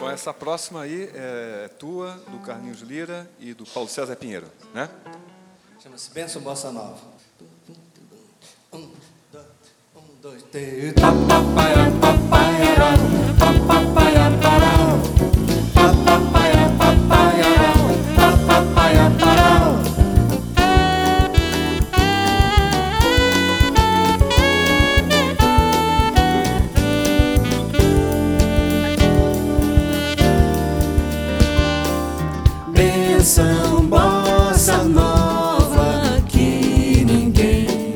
Bom, essa próxima aí é tua, do Carlinhos Lira e do Paulo César Pinheiro, né? Chama-se Benção Bossa Nova. Um, dois, um, dois, três. Bossa Nova que ninguém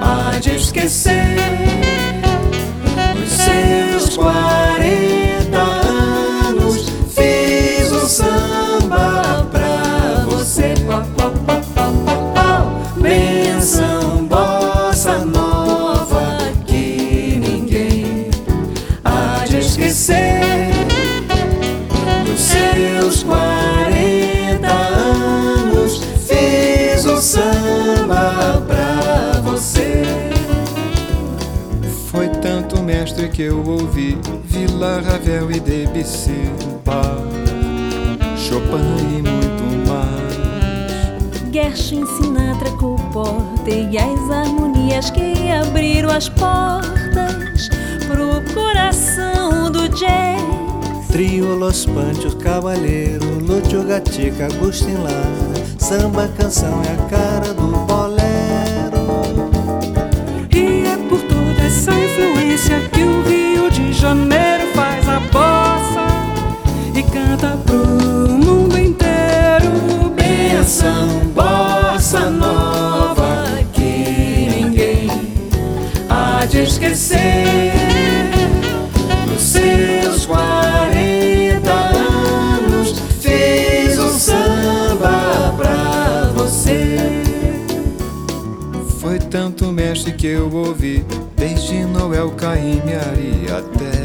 há de esquecer. Os seus 40 anos fiz um samba pra você. Pá, pá, pá, pá, pá, pá. Bossa Nova que ninguém há de esquecer. Nos seus 40 samba pra você. Foi tanto mestre que eu ouvi Vila, Ravel e Debussy Bach, Chopin e muito mais Gershwin, Sinatra, Porter e as harmonias que abriram as portas pro coração. Trio Los Panchos, Cavalheiro, Lúcio Gatica, Agustin Lara Samba canção é a cara do bolero E é por toda essa influência que o Rio de Janeiro faz a bossa e canta pro mundo inteiro. Benção Bossa Nova que ninguém há de esquecer Foi tanto mestre que eu ouvi Desde Noel, Caymmi, Ari até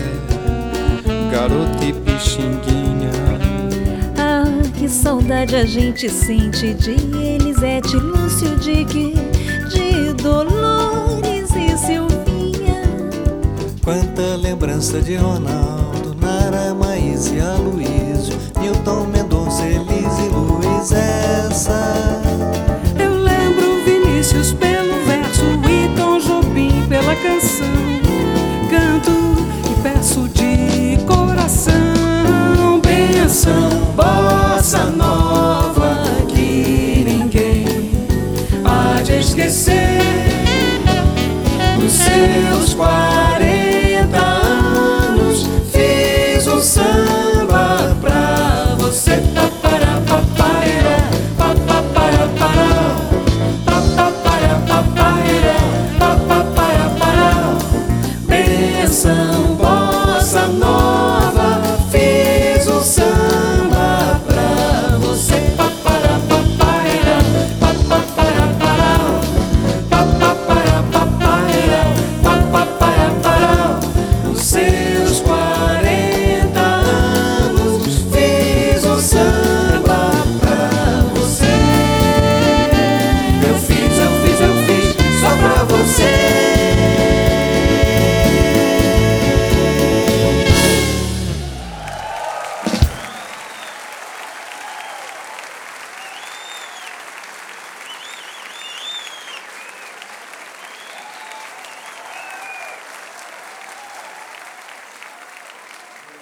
Garota e Pixinguinha Ah, que saudade a gente sente de Elisete, Lúcio Dick, de Dolores e Silvinha. Quanta lembrança de Ronaldo, pode esquecer os seus quarenta.